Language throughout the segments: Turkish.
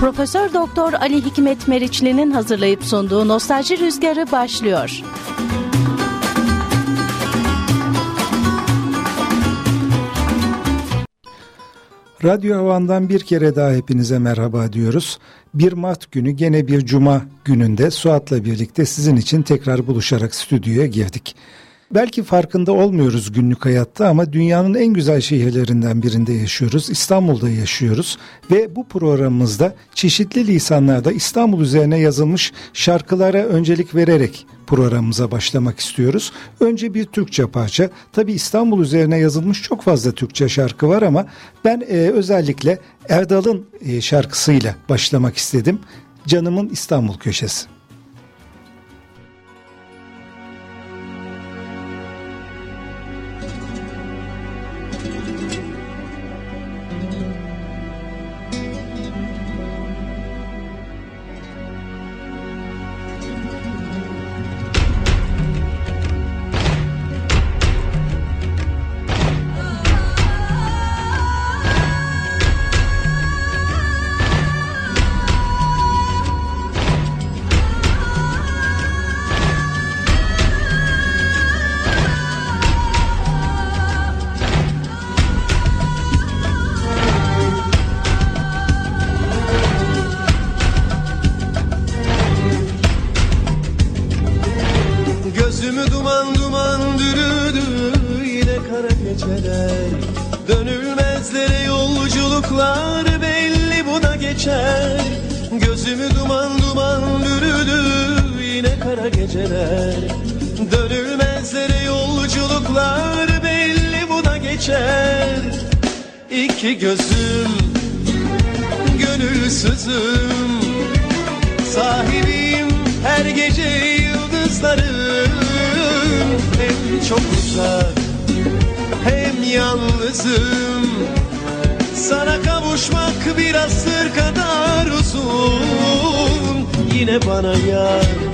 Profesör Doktor Ali Hikmet Meriçli'nin hazırlayıp sunduğu Nostalji Rüzgarı başlıyor. Radyo Havan'dan bir kere daha hepinize merhaba diyoruz. Bir Mart günü gene bir Cuma gününde Suat'la birlikte sizin için tekrar buluşarak stüdyoya girdik. Belki farkında olmuyoruz günlük hayatta ama dünyanın en güzel şehirlerinden birinde yaşıyoruz. İstanbul'da yaşıyoruz ve bu programımızda çeşitli lisanlarda İstanbul üzerine yazılmış şarkılara öncelik vererek programımıza başlamak istiyoruz. Önce bir Türkçe parça. Tabi İstanbul üzerine yazılmış çok fazla Türkçe şarkı var ama ben e, özellikle Erdal'ın e, şarkısıyla başlamak istedim. Canımın İstanbul Köşesi. kara geceler. Dönülmezlere yolculuklar belli buna geçer. İki gözüm gönülsüzüm Sahibim her gece yıldızlarım. Hem çok uzak hem yalnızım. Sana kavuşmak bir asır kadar uzun. Yine bana yar.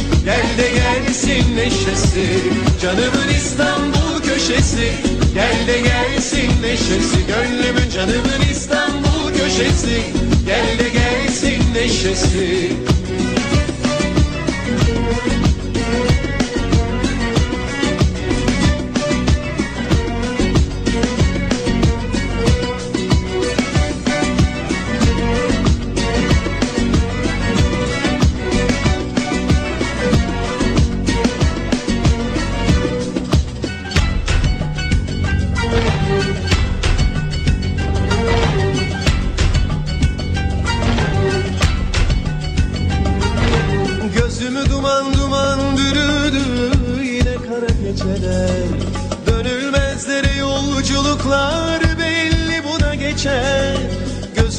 Gel de gelsin neşesi Canımın İstanbul köşesi. Gel de gelsin neşesi Gönlümün canımın İstanbul köşesi. Gel de gelsin neşesi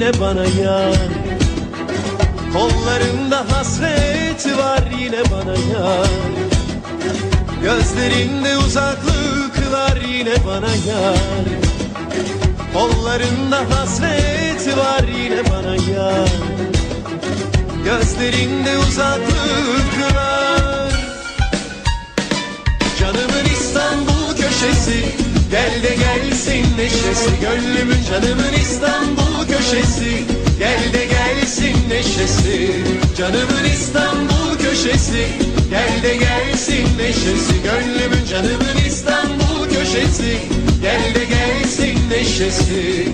bana yar. Kollarında hasret var yine bana yar. Gözlerinde uzaklıklar yine bana yar. Kollarında hasret var yine bana yar. Gözlerinde uzaklıklar. Canımın İstanbul köşesi Gel de gelsin neşesi Gönlümün canımın İstanbul köşesi. Gel de gelsin neşesi Canımın İstanbul köşesi. Gel de gelsin neşesi Gönlümün canımın İstanbul köşesi. Gel de gelsin neşesi.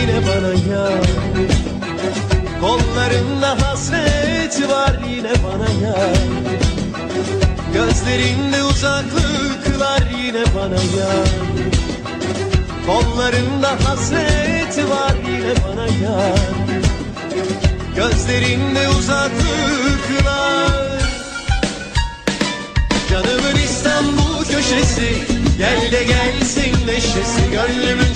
Yine bana yar Kollarında hasret var yine bana ya Gözlerinde uzaklıklar yine bana ya Kollarında hasret var yine bana ya Gözlerinde uzaklıklar. Canımın İstanbul köşesi Gel de gelsin neşesi gönlümün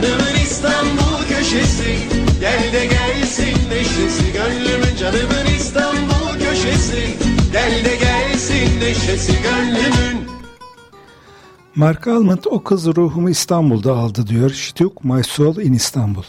Canımın İstanbul köşesi Gel de gelsin neşesi Gönlümün canımın İstanbul köşesi Gel de gelsin neşesi Gönlümün Mark Almond o kız ruhumu İstanbul'da aldı diyor. She took my soul in İstanbul.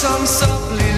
some softly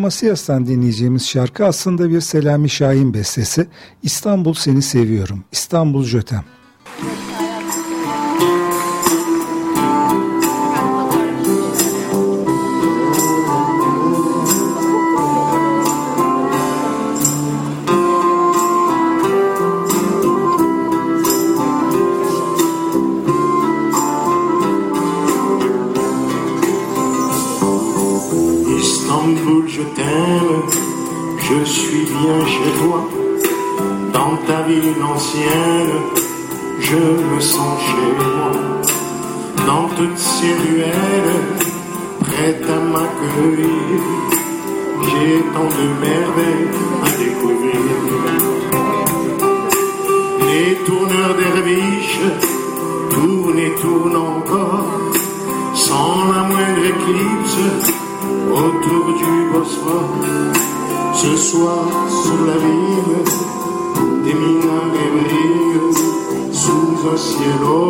Macias'tan dinleyeceğimiz şarkı aslında bir Selami Şahin bestesi. İstanbul Seni Seviyorum. İstanbul Jötem. Toutes ces ruelles, prête à m'accueillir, j'ai tant de merveilles à découvrir. Les tourneurs derviches tournent et tournent encore, sans la moindre éclipse autour du Bosphore. Ce soir, sur la ville, des minarets brillent sous un ciel orange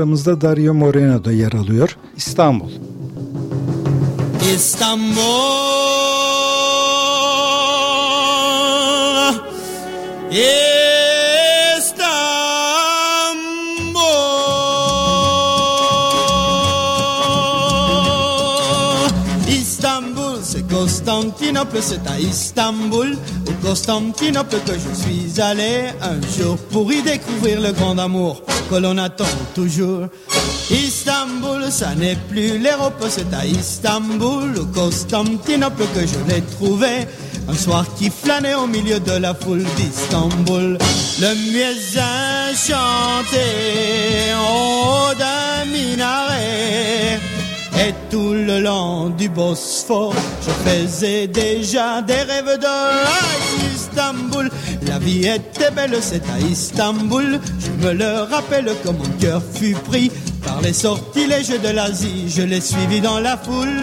Programımızda Dario Moreno da yer alıyor. İstanbul. Istanbul. Istanbul. Istanbul, c'est Constantinople, c'est à Istanbul, au Constantinople que je suis allé un jour pour y découvrir le grand amour que l'on attend toujours. Istanbul, ça n'est plus l'Europe, c'est à Istanbul, au Constantinople que je l'ai trouvé. Un soir qui flânait au milieu de la foule d'Istanbul. Le mieux enchanté en haut d'un minaret. Et tout le long du Bosphore, je faisais déjà des rêves de Istanbul. Vie était belle, c'est à Istanbul. Je me le rappelle comme mon cœur fut pris par les sortilèges de l'Asie. Je l'ai suivi dans la foule.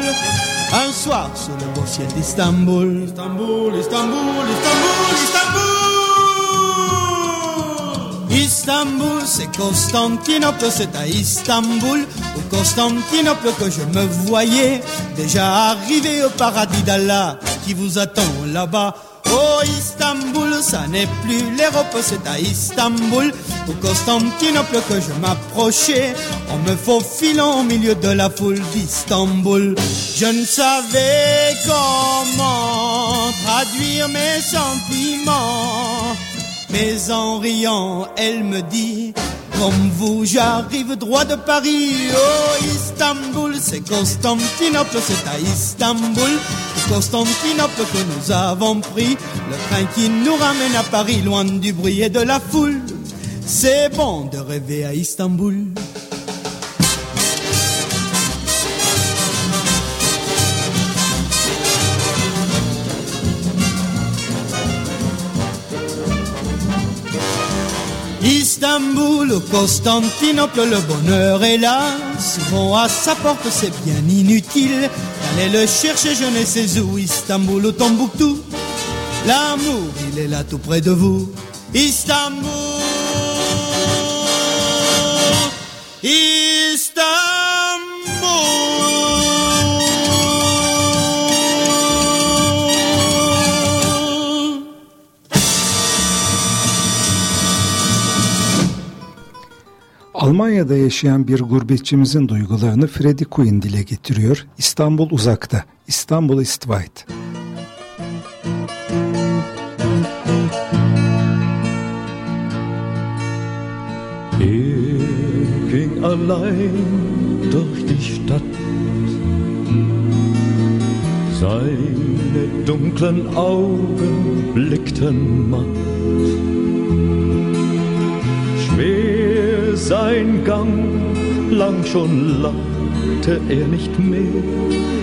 Un soir, sous le beau ciel d'Istanbul. Istanbul, Istanbul, Istanbul, Istanbul. Istanbul, c'est Constantinople, c'est à Istanbul, au Constantinople que je me voyais déjà arrivé au paradis d'Allah qui vous attend là-bas. Oh Istanbul, ça n'est plus l'Europe, c'est à Istanbul, au Constantinople que je m'approchais, en me faufilant au milieu de la foule d'Istanbul. Je ne savais comment traduire mes sentiments. Mais en riant, elle me dit Comme vous, j'arrive droit de Paris. Oh, Istanbul, c'est Constantinople, c'est à Istanbul. Constantinople que nous avons pris, le train qui nous ramène à Paris, loin du bruit et de la foule. C'est bon de rêver à Istanbul. Istanbul Constantinople, le bonheur est là. Souvent à sa porte, c'est bien inutile d'aller le chercher, je ne sais où. Istanbul ou Tombouctou, l'amour, il est là tout près de vous. Istanbul, Istanbul. Almanya'da yaşayan bir gurbetçimizin duygularını Freddie Quinn dile getiriyor. İstanbul uzakta, İstanbul ist weit. Er ging allein durch die Stadt. Seine dunklen Augen blickten matt. Sein Gang, lang schon lachte er nicht mehr.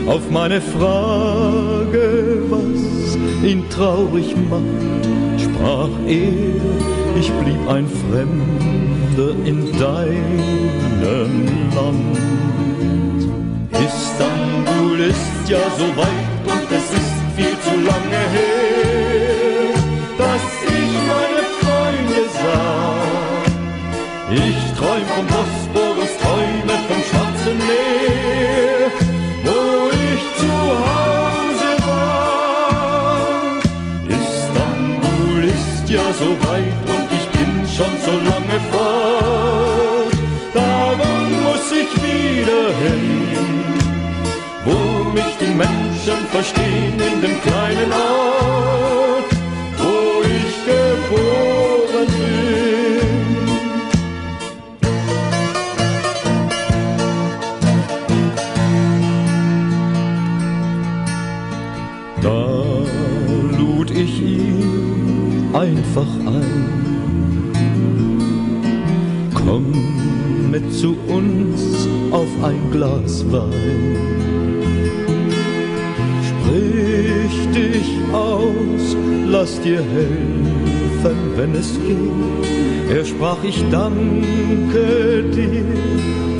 Auf meine Frage, was ihn traurig macht, sprach er, ich blieb ein Fremder in deinem Land. Istanbul ist ja so weit und es ist viel zu lange her, dass ich meine Freunde sah. Ich träum vom Bosporus, träume vom Schwarzen Meer, wo ich zu Hause war. Istanbul ist ja so weit und ich bin schon so lange fort. Darum muss ich wieder hin, wo mich die Menschen verstehen in dem kleinen Ort, zu uns auf ein Glas Wein. Sprich dich aus, lass dir helfen, wenn es geht. Er sprach, ich danke dir,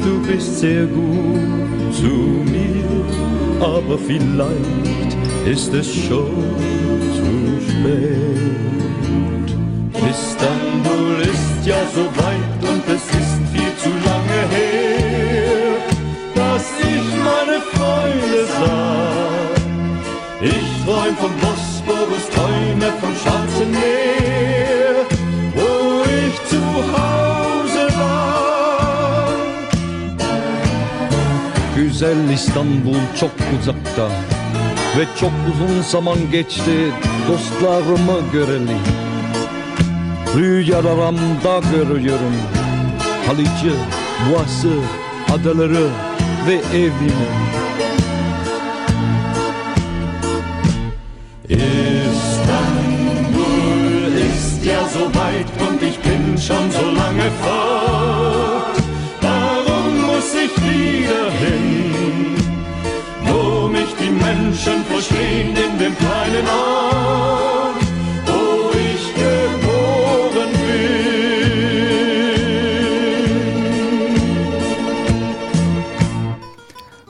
du bist sehr gut zu mir, aber vielleicht ist es schon zu spät. Istanbul ist ja so weit träume vom Schwarzen Meer, wo ich zu Hause war. Güzel İstanbul çok uzakta Ve çok uzun zaman geçti dostlarımı göreli. Rüyalarımda görüyorum. Haliç'i, Boğaz'ı, adaları ve evimi Zeit und ich bin schon so lange fort. Darum muss ich wieder hin, wo mich die Menschen verstehen in dem kleinen Ort, wo ich geboren bin.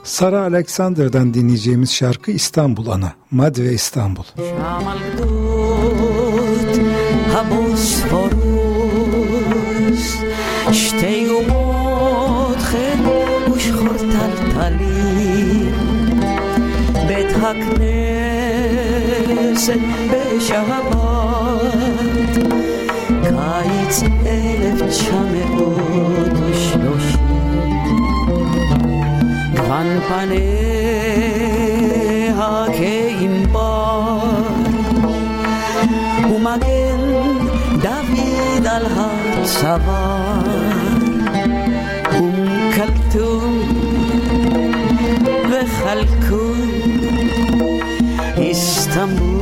Sara Alexander'dan dinleyeceğimiz şarkı İstanbul Ana, Madve İstanbul. Şamal بوسفوروس شتی و بود خد گوش خور تل تلی به حق نیست به شهبات کایت الف چمه بودش دوش غن پنه ها که sabor أم كلثوم وخلكون إسطنبول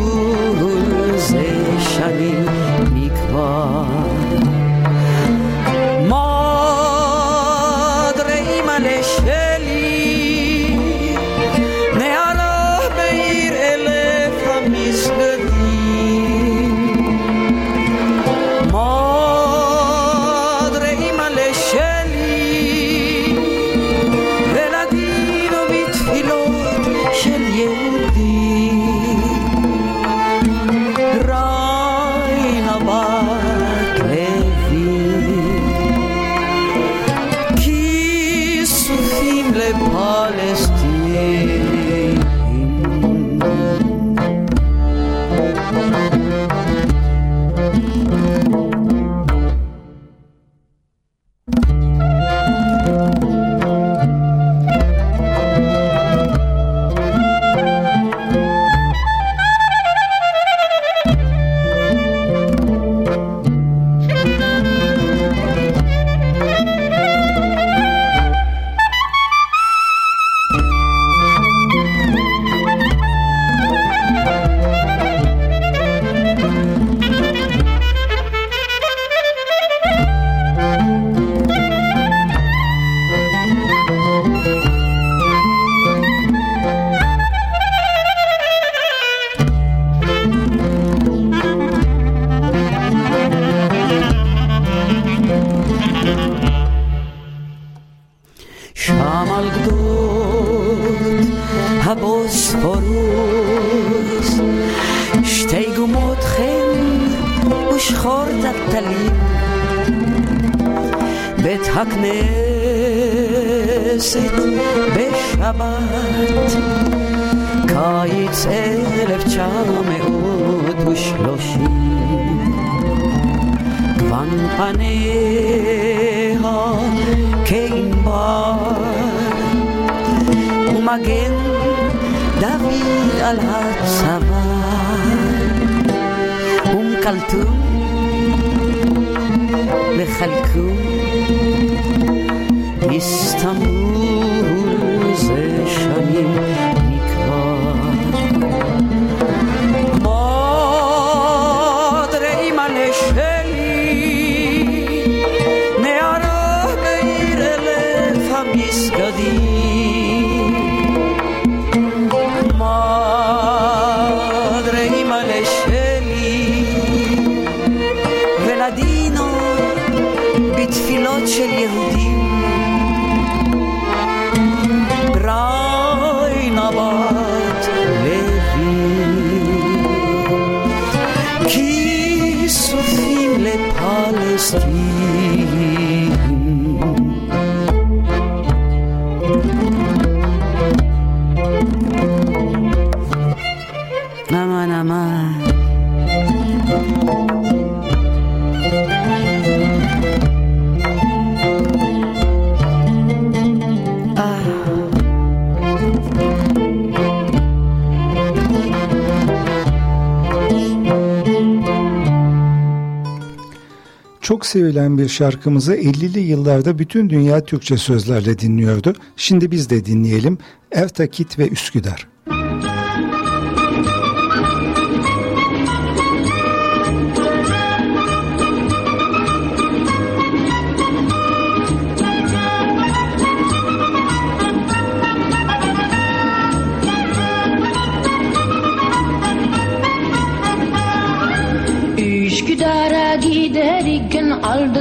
chill you. Sevilen bir şarkımızı 50'li yıllarda bütün dünya Türkçe sözlerle dinliyordu. Şimdi biz de dinleyelim. Ertakit ve Üsküdar.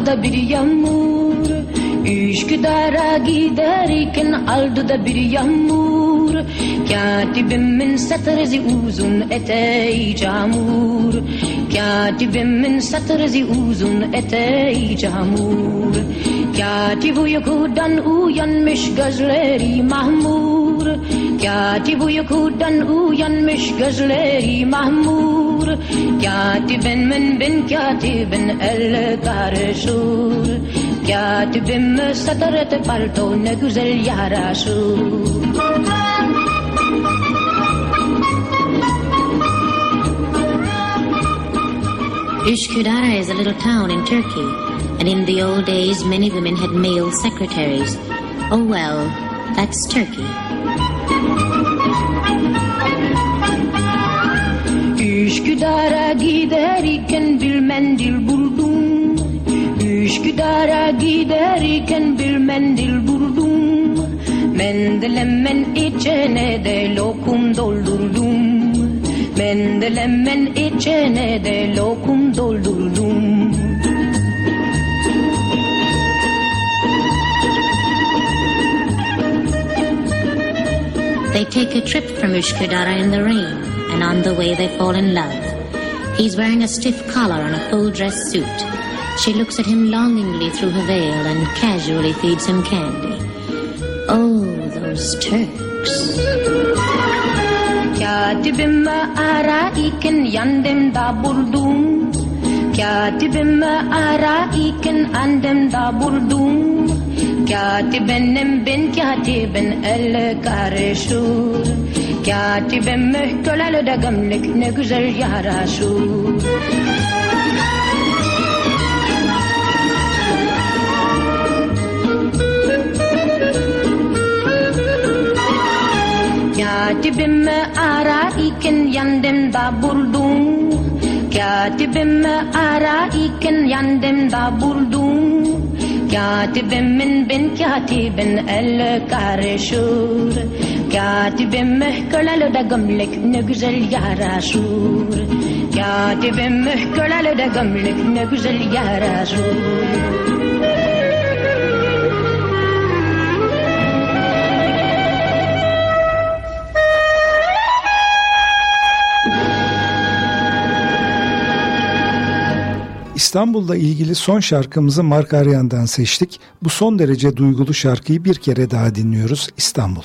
Aldı da bir yağmur. Üsküdar'a giderken aldı da bir yağmur. Katibimin satrzi uzun eteği camur. Katibimin satrzi uzun eteği camur. Katip uykudan uyanmış gözleri mahmur Katip uykudan uyanmış gözleri mahmur Katibin min bin katibin el karışır Katibim satret palto ne güzel yaraşır Üsküdar is a little town in Turkey, and in the old days many women had male secretaries. Oh well, that's Turkey. Üsküdar'a giderken bir mendil buldum. Üsküdar'a giderken bir mendil buldum. Mendelemen içine de lokum doldurdum. Mendelemen içine de lokum doldurdum They take a trip from Ushkudara in the rain, and on the way they fall in love. He's wearing a stiff collar and a full dress suit. She looks at him longingly through her veil and casually feeds him candy. Oh, those Turks. Katibime araiken yandemda buldum Katibime araiken andemda buldum Katibenim ben katibin el karışır Katibim kölalı da gömlek ne güzel yaraşır Katibimi ararken yanımda buldum Katibimi ararken yanımda buldum Katibimin bin katibin el karışır Katibim kölalı da gömlek ne güzel yaraşır Katibim kölalı da gömlek ne güzel yaraşır İstanbul'la ilgili son şarkımızı Mark Aryan'dan seçtik. Bu son derece duygulu şarkıyı bir kere daha dinliyoruz İstanbul.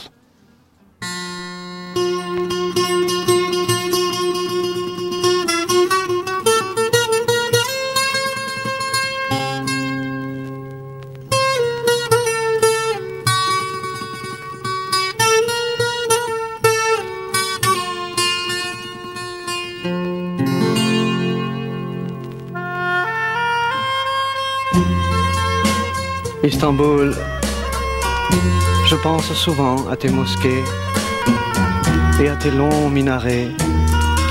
Je pense souvent à tes mosquées et à tes longs minarets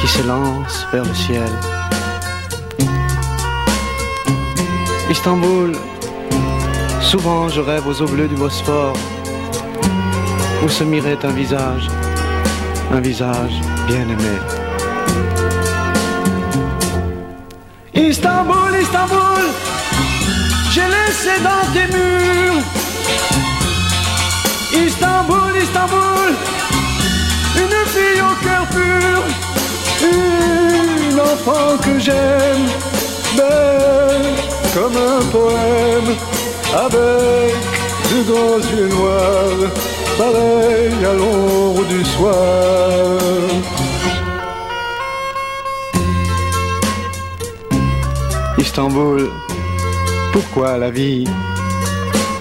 qui s'élancent vers le ciel. Istanbul, souvent je rêve aux eaux bleues du Bosphore où se mirait un visage, un visage bien aimé. Istanbul, Istanbul, j'ai laissé dans tes murs. Istanbul, Istanbul, une fille au cœur pur, une enfant que j'aime, belle comme un poème, avec de grands yeux noirs, pareil à l'ombre du soir. Istanbul, pourquoi la vie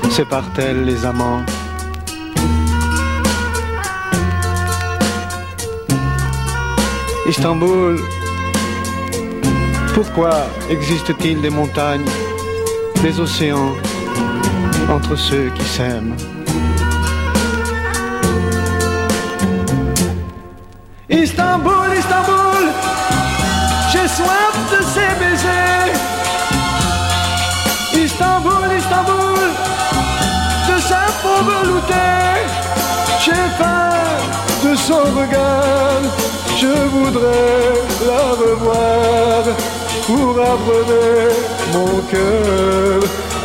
sépare-t-elle les amants Istanbul, pourquoi existe-t-il des montagnes, des océans entre ceux qui s'aiment? Son regard, je voudrais la revoir pour abreuver mon cœur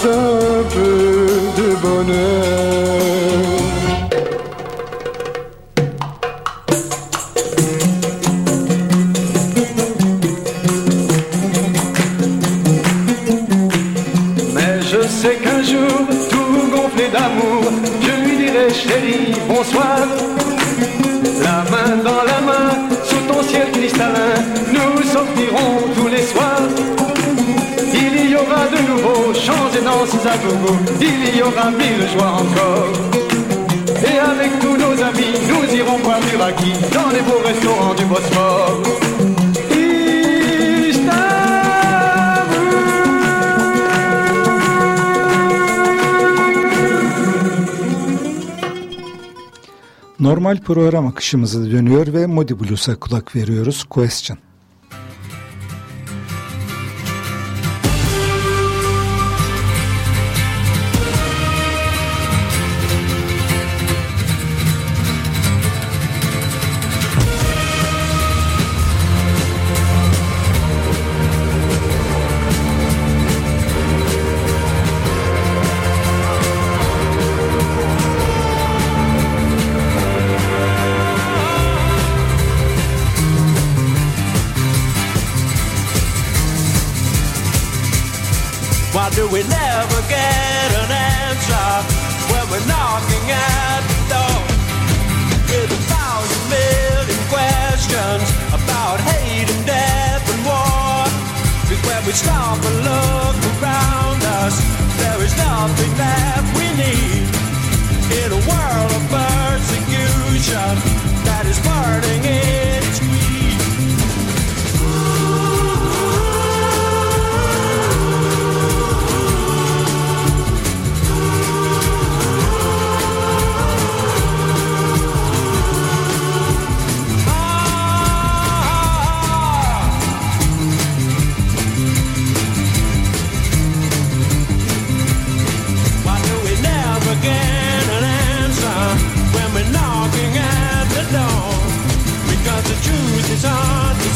d'un peu de bonheur. Mais gogo, il y aura mille joies encore. Et avec tous nos amis, nous irons boire du raki dans les beaux restaurants du Bosphore. Normal program akışımıza dönüyor ve Modi Blues'a kulak veriyoruz. Question. do it now.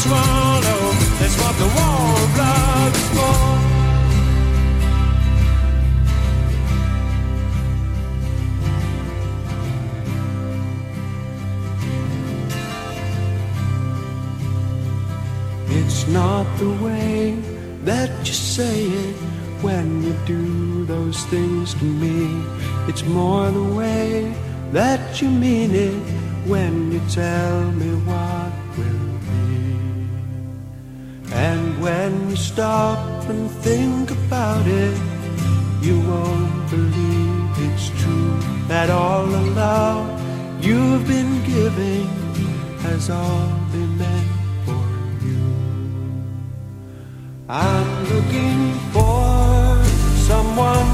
Swallow. That's what the war of love is for. It's not the way that you say it when you do those things to me. It's more the way that you mean it when you tell think about it, you won't believe it's true that all the love you've been giving has all been meant for you. I'm looking for someone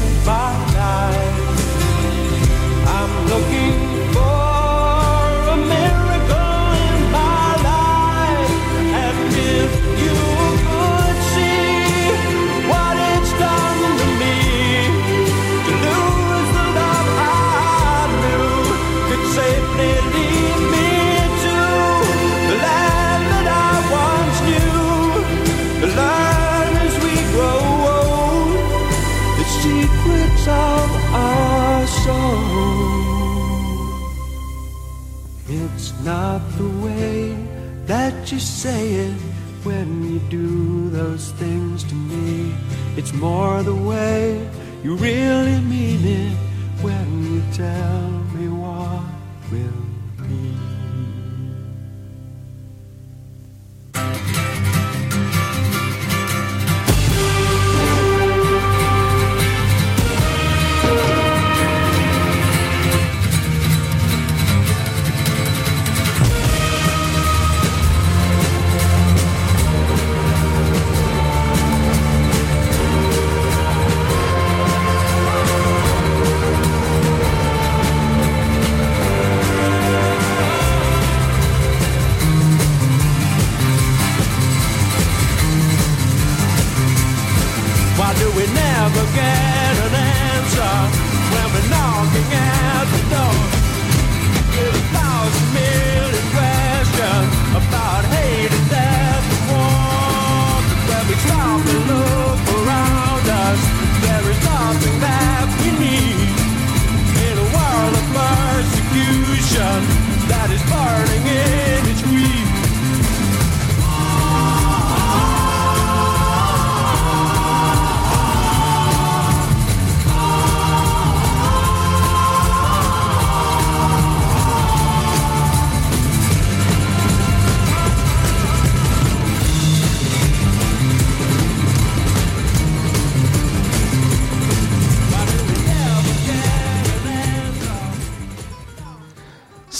my life. I'm looking you say it when you do those things to me. It's more the way you really mean it when you tell me what will be.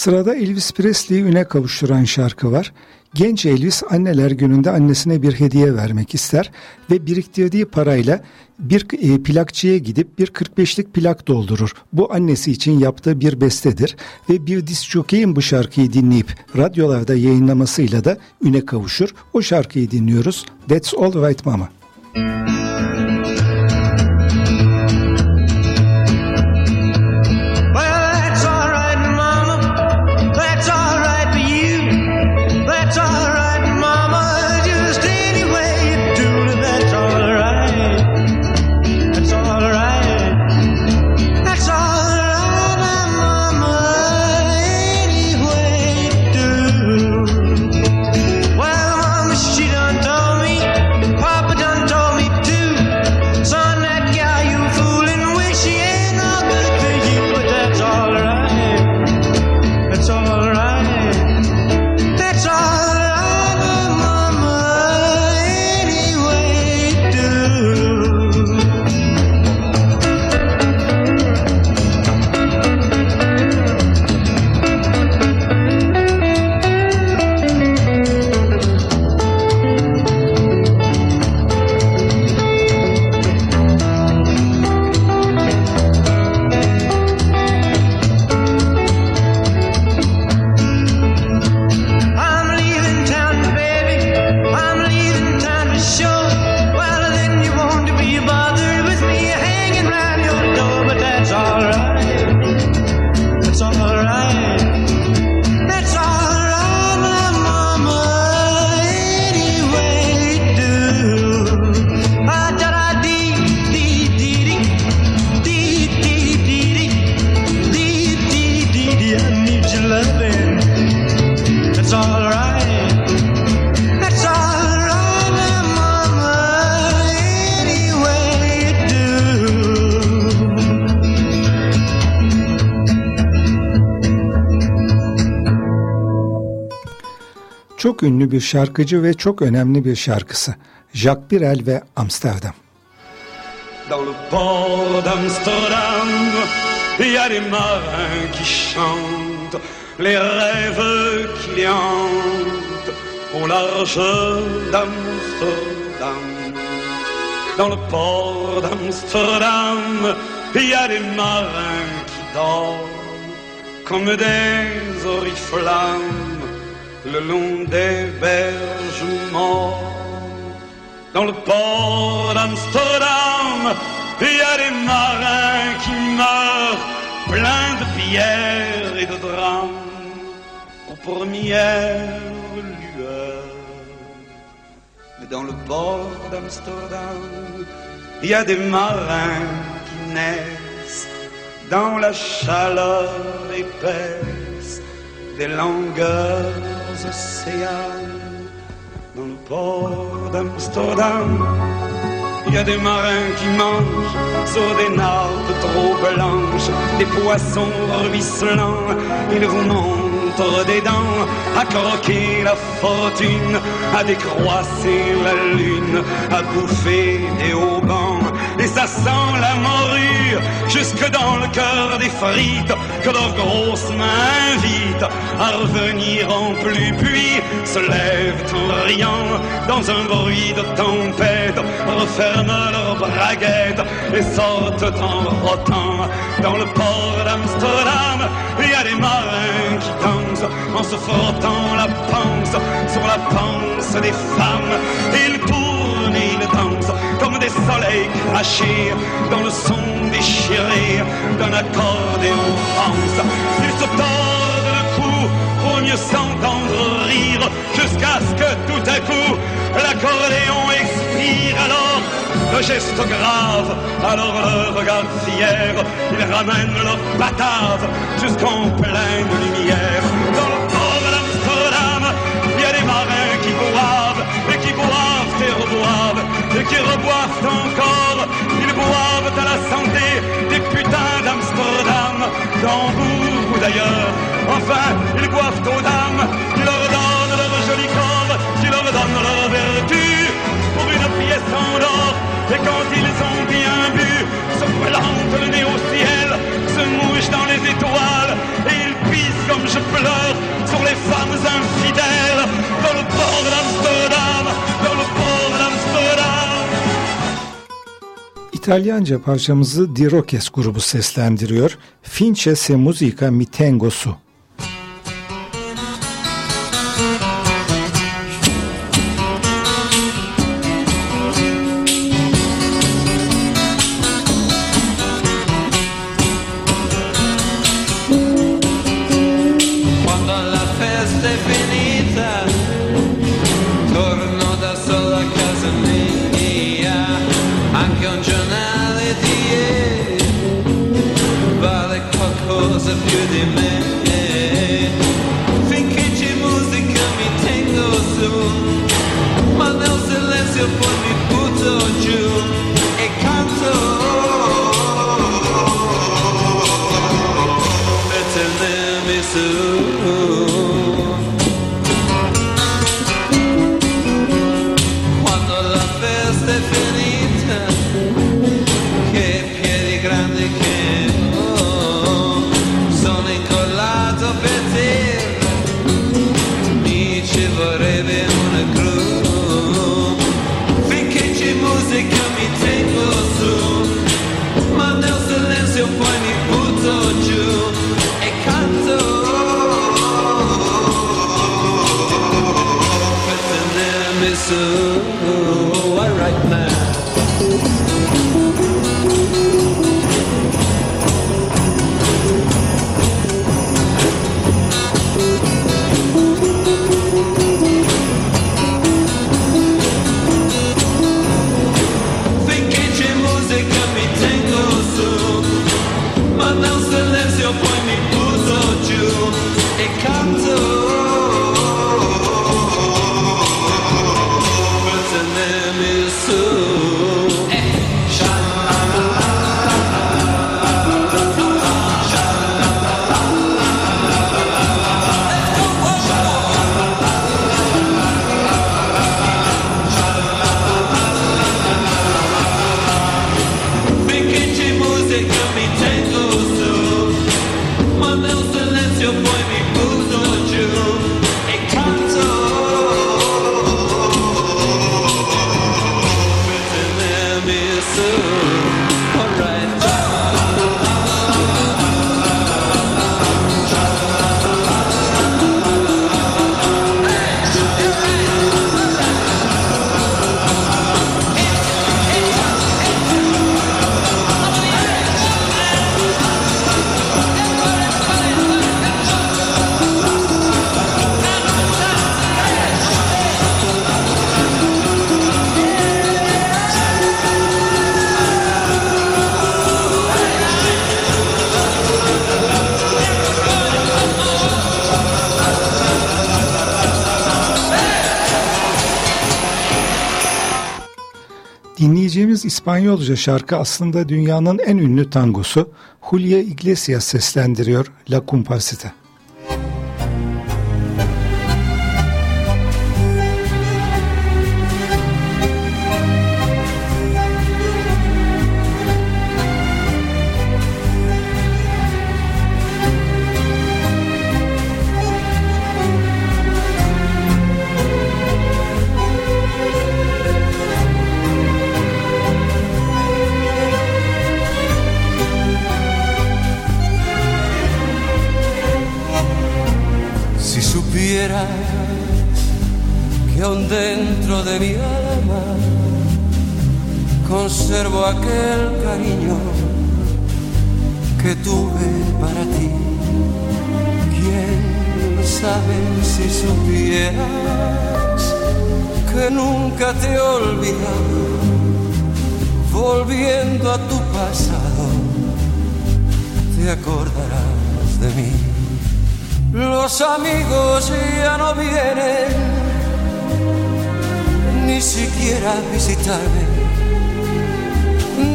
Sırada Elvis Presley'i üne kavuşturan şarkı var. Genç Elvis anneler gününde annesine bir hediye vermek ister ve biriktirdiği parayla bir e, plakçıya gidip bir 45'lik plak doldurur. Bu annesi için yaptığı bir bestedir ve bir disk jockey'in bu şarkıyı dinleyip radyolarda yayınlamasıyla da üne kavuşur. O şarkıyı dinliyoruz. That's All Right Mama. Well, Çok ünlü bir şarkıcı ve çok önemli bir şarkısı. Jacques Brel ve Amsterdam. Dans le port d'Amsterdam, il y a des marins qui chantent les rêves qui les hantent au large d'Amsterdam. Dans le port d'Amsterdam, il y a des marins qui dorment comme des oriflammes le long des berges morts. Dans le port d'Amsterdam, il y a des marins qui meurent, pleins de pierres et de drames, aux premières lueurs. Mais dans le port d'Amsterdam, il y a des marins qui naissent dans la chaleur épaisse des Dans le port d'Amsterdam, il y a des marins qui mangent sur des nappes trop blanches, des poissons ruisselants. Ils vous des dents à croquer la fortune, à décroisser la lune, à bouffer des haubans. Et ça sent la morue jusque dans le cœur des frites que leurs grosses mains invitent à revenir en pluie, puis se lèvent en riant dans un bruit de tempête, referment leurs braguettes et sortent en rotant dans le port d'Amsterdam. Il y a des marins en se frottant la panse sur la panse des femmes. Ils tournent et ils dansent comme des soleils crachés dans le son déchiré d'un accordéon France. Ils se tordent le cou pour mieux s'entendre rire jusqu'à ce que tout à coup l'accordéon expire alors le geste grave, alors le regard fier, ils ramènent leur batave jusqu'en pleine lumière. et qui reboivent encore. Ils boivent à la santé des putains d'Amsterdam, d'Hambourg ou d'ailleurs. Enfin, ils boivent aux dames qui leur donnent leur joli corps, qui leur donnent leur vertu pour une pièce en or. Et quand ils ont bien bu, se plantent le nez au ciel, se mouchent dans les étoiles et ils pissent comme je pleure sur les femmes infidèles dans le port d'Amsterdam, dans İtalyanca parçamızı Dirokes grubu seslendiriyor. Finche se musica mi tengo su. impossible. Dilsiz İspanyolca şarkı aslında dünyanın en ünlü tangosu Julio Iglesias seslendiriyor La Compasita.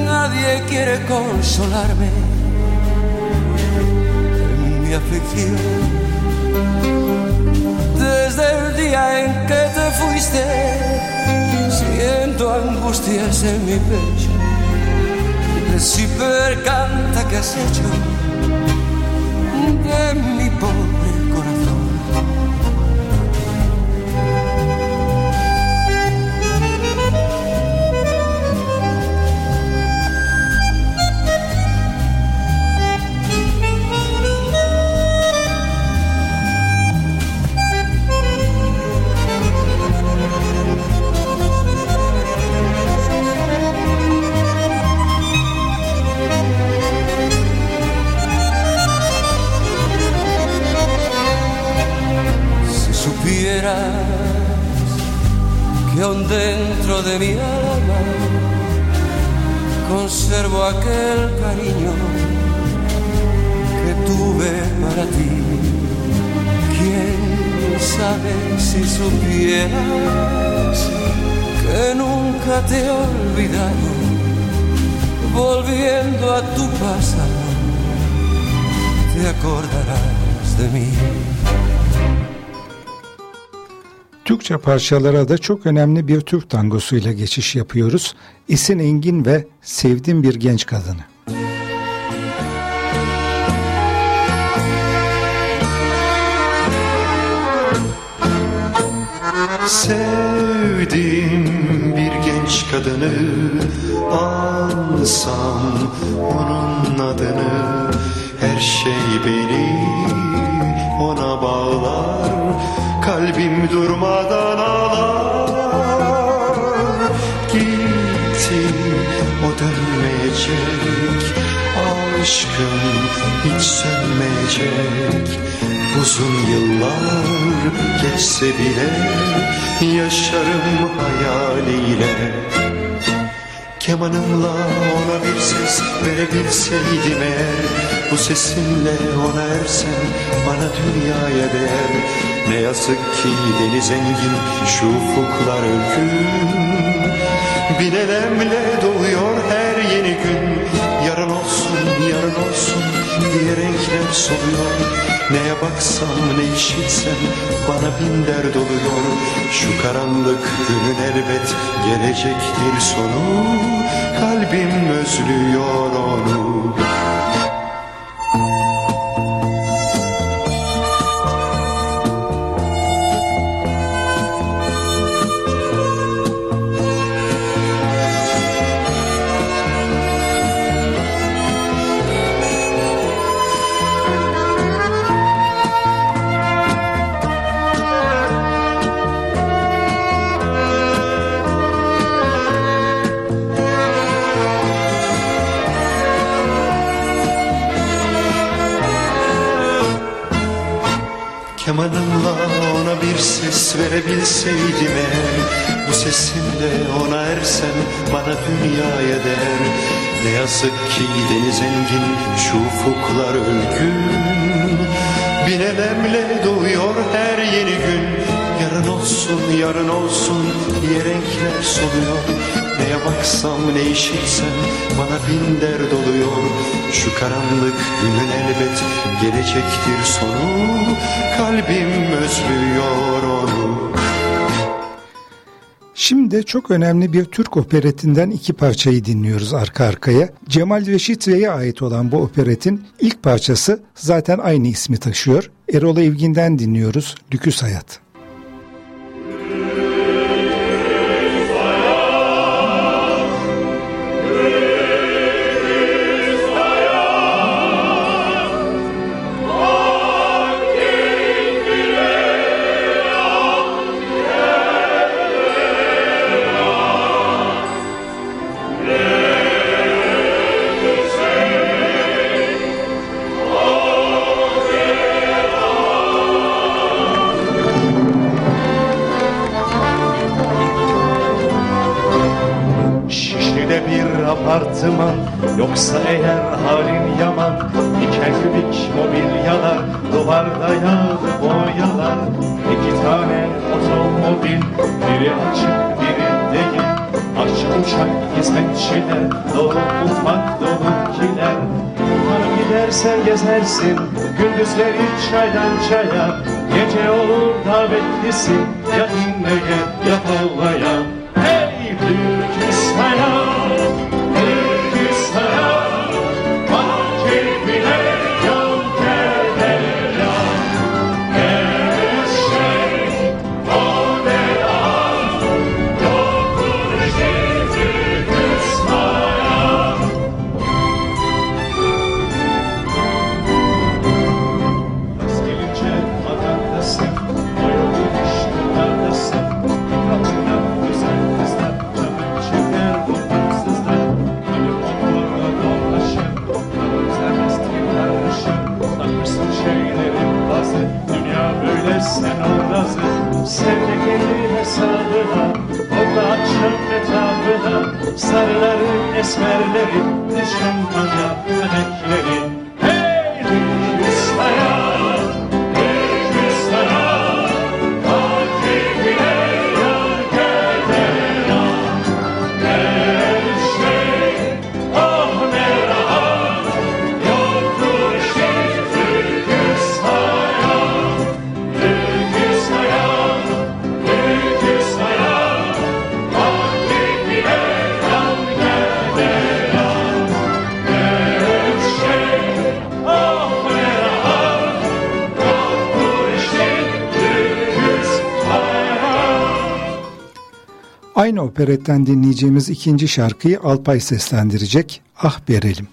nadie quiere consolarme en mi aflicción. Desde el día en que te fuiste, siento angustias en mi pecho. El ciper canta que has hecho de mi de mi alma conservo aquel cariño que tuve para ti. ¿Quién sabe si supieras que nunca te he olvidado? Volviendo a tu pasado, te acordarás de mí. Türkçe parçalara da çok önemli bir Türk tangosuyla geçiş yapıyoruz. Esin Engin ve Sevdim Bir Genç Kadını. Sevdim bir genç kadını Ansam onun adını Her şey beni durmadan ağlar Gitti o dönmeyecek. Aşkım hiç sönmeyecek. Uzun yıllar geçse bile Yaşarım hayaliyle. Kemanımla ona bir ses verebilseydim eğer Bu sesimle ona ersem bana dünyaya değer Ne yazık ki deniz zengin şu ufuklar ölgün Bir elemle doğuyor her yeni gün. Yarın olsun yarın olsun diye renkler soluyor. Neye baksam ne işitsem bana bin dert oluyor Şu karanlık günün elbet gelecektir sonu. Kalbim özlüyor onu Ne yazık ki deniz zengin şu ufuklar ölgün. Bin elemle doğuyor her yeni gün. Yarın olsun yarın olsun diye renkler soluyor. Neye baksam ne işitsem bana bin dert oluyor. Şu karanlık günün elbet gelecektir sonu. Kalbim özlüyor onu Şimdi çok önemli bir Türk operetinden iki parçayı dinliyoruz arka arkaya. Cemal Reşit Rey'e ait olan bu operetin ilk parçası zaten aynı ismi taşıyor. Erol Evgin'den dinliyoruz Lüküs Hayat. Gündüzleri çaydan çaya operetten dinleyeceğimiz ikinci şarkıyı Alpay seslendirecek. Ah Berelim.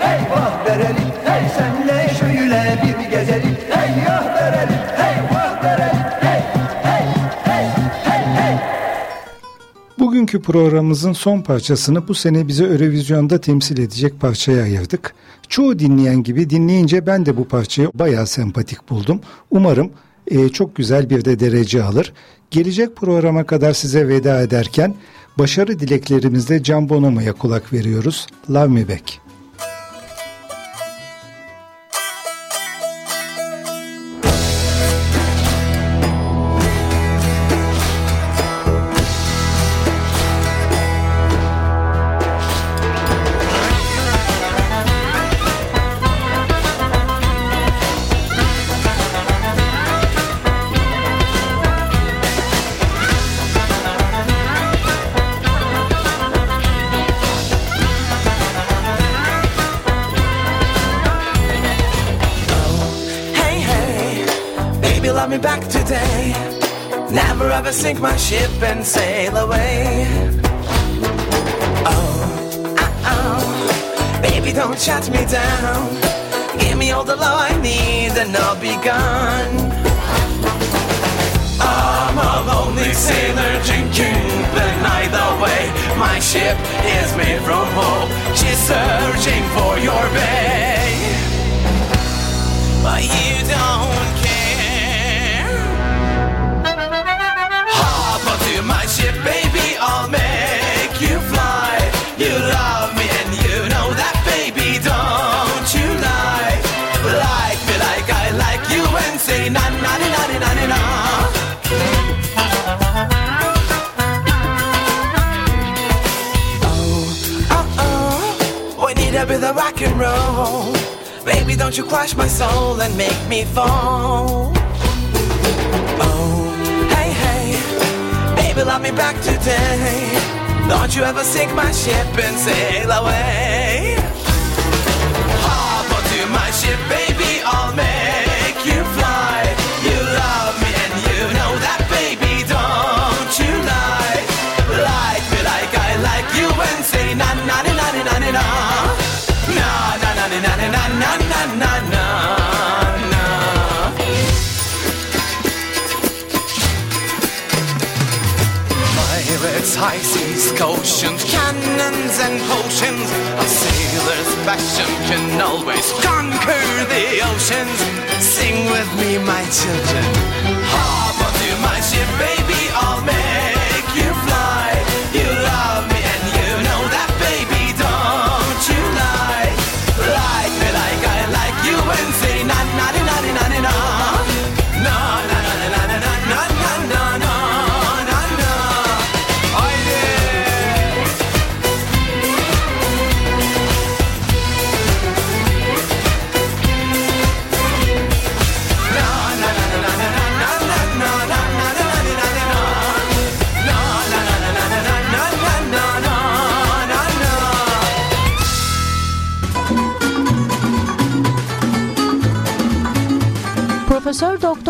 Hey vah verelim, hey senle şöyle bir gezelim Hey ah verelim, hey vah verelim, hey, hey, hey, hey, hey Bugünkü programımızın son parçasını bu sene bize Eurovizyon'da temsil edecek parçaya ayırdık. Çoğu dinleyen gibi dinleyince ben de bu parçayı bayağı sempatik buldum. Umarım e, çok güzel bir de derece alır. Gelecek programa kadar size veda ederken başarı dileklerimizle Can Bonomo'ya kulak veriyoruz. Love Me Back. Sink my ship and sail away. Oh, uh, oh, baby, don't shut me down. Give me all the love I need and I'll be gone. I'm a lonely sailor drinking the night away. My ship is made from hope. She's searching for your bay but you don't care. my ship, baby, I'll make you fly. You love me and you know that, baby, don't you lie. Like me like I like you and say na na na na na na na. Oh, oh, we need a bit of rock and roll. Baby, don't you crush my soul and make me fall. Baby, love me back today. Don't you ever sink my ship and sail away. Hop onto my ship, baby, I'll make high seas, oceans, cannons and potions. A sailor's passion can always conquer the oceans. Sing with me, my children. Hop onto my ship, baby, I'll make